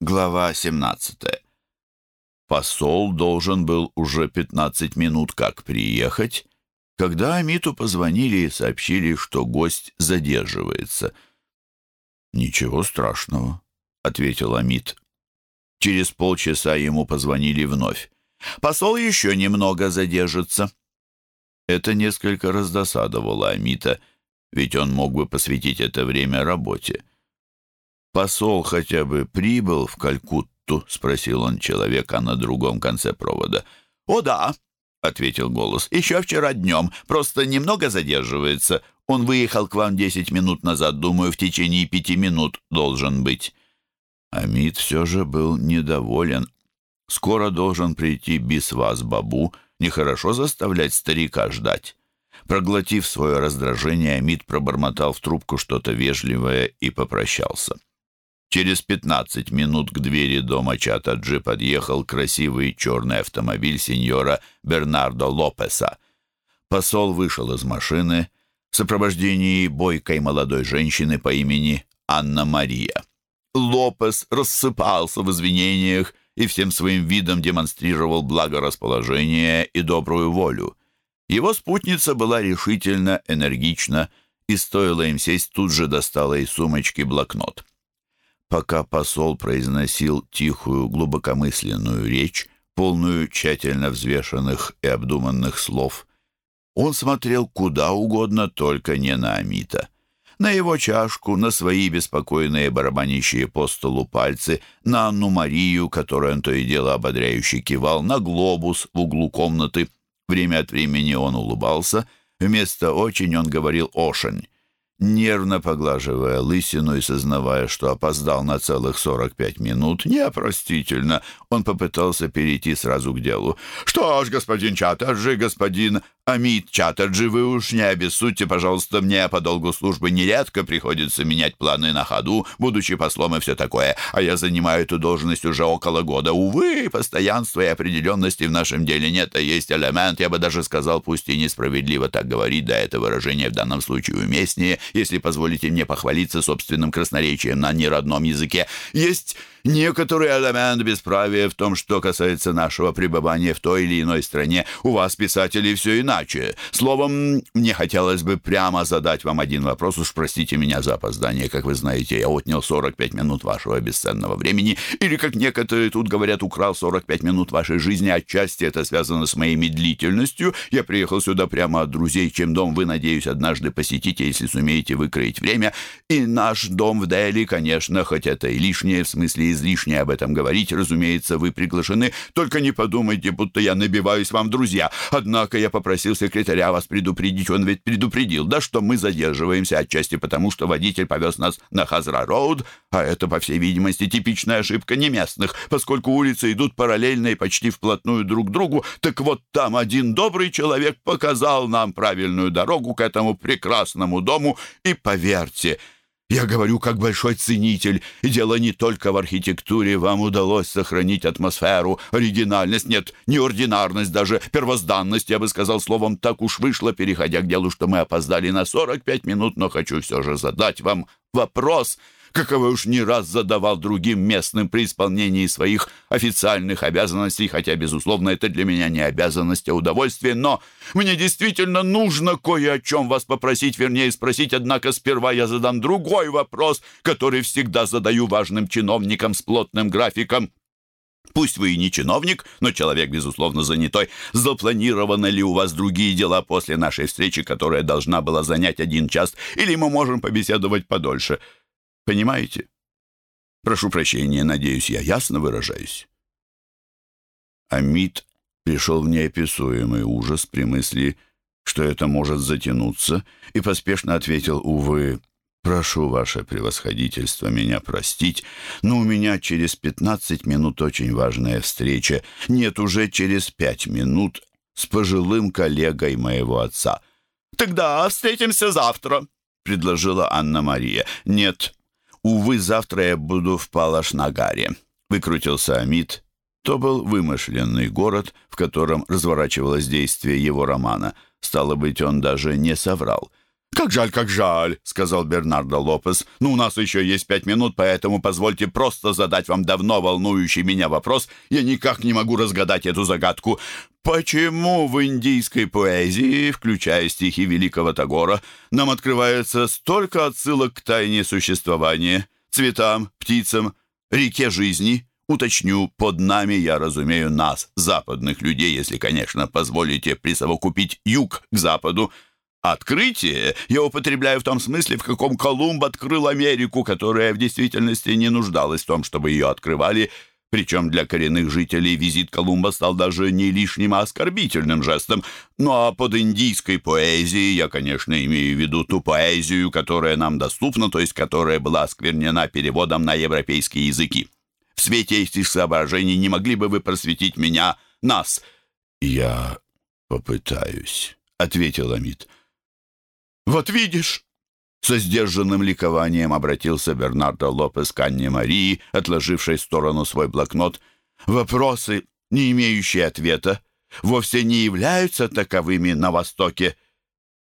Глава 17. Посол должен был уже 15 минут как приехать, когда Амиту позвонили и сообщили, что гость задерживается. «Ничего страшного», — ответил Амит. Через полчаса ему позвонили вновь. «Посол еще немного задержится». Это несколько раздосадовало Амита, ведь он мог бы посвятить это время работе. «Посол хотя бы прибыл в Калькутту?» — спросил он человека на другом конце провода. «О да», — ответил голос, — «еще вчера днем, просто немного задерживается. Он выехал к вам десять минут назад, думаю, в течение пяти минут должен быть». Амид все же был недоволен. Скоро должен прийти Бисвас Бабу, нехорошо заставлять старика ждать. Проглотив свое раздражение, Амид пробормотал в трубку что-то вежливое и попрощался. Через пятнадцать минут к двери дома Чатаджи подъехал красивый черный автомобиль сеньора Бернардо Лопеса. Посол вышел из машины в сопровождении бойкой молодой женщины по имени Анна-Мария. Лопес рассыпался в извинениях и всем своим видом демонстрировал благорасположение и добрую волю. Его спутница была решительно, энергична, и стоило им сесть, тут же достала из сумочки блокнот. Пока посол произносил тихую, глубокомысленную речь, полную тщательно взвешенных и обдуманных слов, он смотрел куда угодно, только не на Амита. На его чашку, на свои беспокойные барабанящие по столу пальцы, на Анну Марию, которую он то и дело ободряюще кивал, на глобус в углу комнаты. Время от времени он улыбался. Вместо «очень» он говорил «ошень» нервно поглаживая лысину и сознавая, что опоздал на целых сорок пять минут, неопростительно, он попытался перейти сразу к делу. «Что ж, господин Чаттерджи, господин Амит Чаттерджи, вы уж не обессудьте, пожалуйста, мне по долгу службы нередко приходится менять планы на ходу, будучи послом и все такое, а я занимаю эту должность уже около года. Увы, постоянства и определенности в нашем деле нет, а есть элемент, я бы даже сказал, пусть и несправедливо так говорить, да это выражение в данном случае уместнее, если позволите мне похвалиться собственным красноречием на неродном языке. Есть некоторый элемент бесправия в том, что касается нашего пребывания в той или иной стране. У вас, писателей, все иначе. Словом, мне хотелось бы прямо задать вам один вопрос. Уж простите меня за опоздание. Как вы знаете, я отнял 45 минут вашего бесценного времени. Или, как некоторые тут говорят, украл 45 минут вашей жизни. Отчасти это связано с моей медлительностью. Я приехал сюда прямо от друзей, чем дом вы, надеюсь, однажды посетите, если сумеете выкроить время. И наш дом в Дели, конечно, хоть это и лишнее, в смысле излишне об этом говорить, разумеется, вы приглашены. Только не подумайте, будто я набиваюсь вам друзья. Однако я попросил секретаря вас предупредить, он ведь предупредил, да, что мы задерживаемся отчасти потому, что водитель повез нас на Хазра-Роуд, а это, по всей видимости, типичная ошибка не местных, поскольку улицы идут параллельно и почти вплотную друг к другу. Так вот там один добрый человек показал нам правильную дорогу к этому прекрасному дому, и поверьте, я говорю как большой ценитель, и дело не только в архитектуре. Вам удалось сохранить атмосферу, оригинальность, нет, неординарность, даже первозданность, я бы сказал словом, так уж вышло, переходя к делу, что мы опоздали на 45 минут, но хочу все же задать вам вопрос — каковы уж не раз задавал другим местным при исполнении своих официальных обязанностей, хотя, безусловно, это для меня не обязанность, а удовольствие, но мне действительно нужно кое о чем вас попросить, вернее, спросить, однако сперва я задам другой вопрос, который всегда задаю важным чиновникам с плотным графиком. Пусть вы и не чиновник, но человек, безусловно, занятой. Запланированы ли у вас другие дела после нашей встречи, которая должна была занять один час, или мы можем побеседовать подольше?» Понимаете? Прошу прощения, надеюсь, я ясно выражаюсь. Амид пришел в неописуемый ужас при мысли, что это может затянуться, и поспешно ответил, увы, «Прошу, ваше превосходительство, меня простить, но у меня через пятнадцать минут очень важная встреча. Нет, уже через пять минут с пожилым коллегой моего отца». «Тогда встретимся завтра», — предложила Анна-Мария. «Нет, «Увы, завтра я буду в Палашнагаре», — выкрутился Амид. То был вымышленный город, в котором разворачивалось действие его романа. Стало быть, он даже не соврал. «Как жаль, как жаль», — сказал Бернардо Лопес. «Ну, у нас еще есть пять минут, поэтому позвольте просто задать вам давно волнующий меня вопрос. Я никак не могу разгадать эту загадку. Почему в индийской поэзии, включая стихи великого Тагора, нам открывается столько отсылок к тайне существования, цветам, птицам, реке жизни?» Уточню, под нами я разумею нас, западных людей, если, конечно, позволите присовокупить юг к западу, Открытие я употребляю в том смысле, в каком Колумб открыл Америку, которая в действительности не нуждалась в том, чтобы ее открывали, причем для коренных жителей визит Колумба стал даже не лишним, а оскорбительным жестом. Ну а под индийской поэзией я, конечно, имею в виду ту поэзию, которая нам доступна, то есть которая была осквернена переводом на европейские языки. В свете этих соображений не могли бы вы просветить меня, нас? «Я попытаюсь», — ответил Амит. «Вот видишь!» Со сдержанным ликованием обратился Бернардо Лопес к Анне Марии, отложившей в сторону свой блокнот. «Вопросы, не имеющие ответа, вовсе не являются таковыми на Востоке.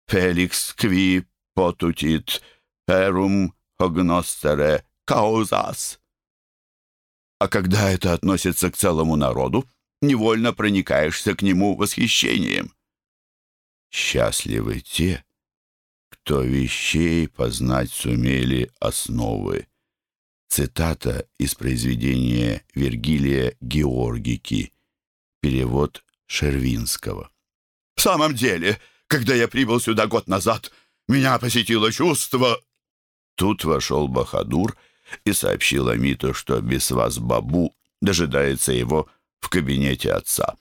Феликс кви потутит перум когностере каузас». А когда это относится к целому народу, невольно проникаешься к нему восхищением. «Счастливы те, кто вещей познать сумели основы. Цитата из произведения Вергилия Георгики. Перевод Шервинского. «В самом деле, когда я прибыл сюда год назад, меня посетило чувство...» Тут вошел Бахадур и сообщил Амиту, что без вас Бабу дожидается его в кабинете отца.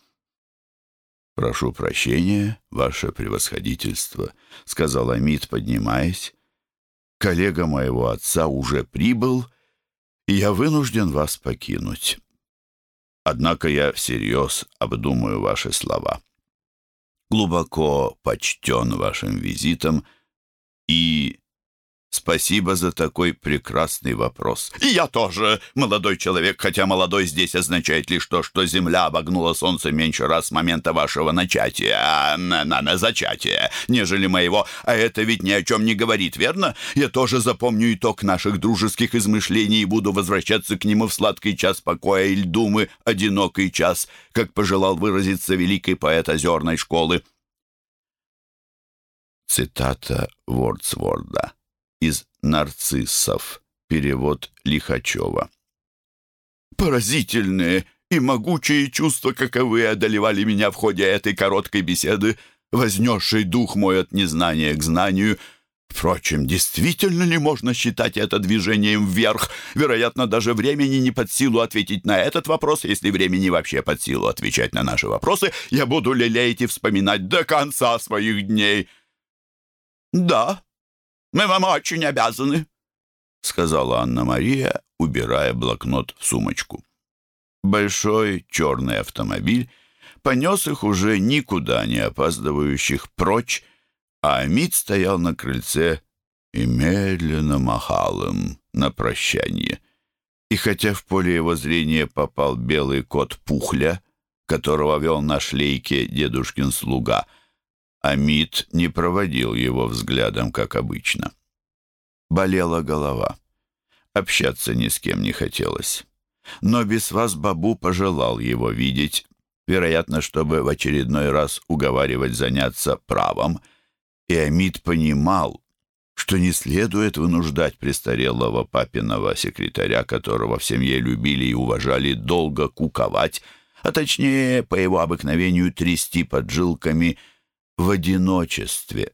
«Прошу прощения, ваше превосходительство», — сказал Амид, поднимаясь. «Коллега моего отца уже прибыл, и я вынужден вас покинуть. Однако я всерьез обдумаю ваши слова. Глубоко почтен вашим визитом и Спасибо за такой прекрасный вопрос. И я тоже, молодой человек, хотя молодой здесь означает лишь то, что Земля обогнула Солнце меньше раз с момента вашего начатия, а на, на, на зачатия, нежели моего. А это ведь ни о чем не говорит, верно? Я тоже запомню итог наших дружеских измышлений и буду возвращаться к нему в сладкий час покоя или думы, одинокий час, как пожелал выразиться великий поэт озерной школы. Цитата Вордсворда из «Нарциссов». Перевод Лихачева. «Поразительные и могучие чувства, каковы одолевали меня в ходе этой короткой беседы, вознесший дух мой от незнания к знанию». Впрочем, действительно ли можно считать это движением вверх? Вероятно, даже времени не под силу ответить на этот вопрос. Если времени вообще под силу отвечать на наши вопросы, я буду лелеять и вспоминать до конца своих дней. Да, мы вам очень обязаны», — сказала Анна-Мария, убирая блокнот в сумочку. Большой черный автомобиль понес их уже никуда не опаздывающих прочь, а Амид стоял на крыльце и медленно махал им на прощание. И хотя в поле его зрения попал белый кот Пухля, которого вел на шлейке дедушкин слуга — Амид не проводил его взглядом, как обычно. Болела голова. Общаться ни с кем не хотелось. Но без вас Бабу пожелал его видеть, вероятно, чтобы в очередной раз уговаривать заняться правом, и Амид понимал, что не следует вынуждать престарелого папиного секретаря, которого в семье любили и уважали, долго куковать, а точнее, по его обыкновению, трясти поджилками – в одиночестве.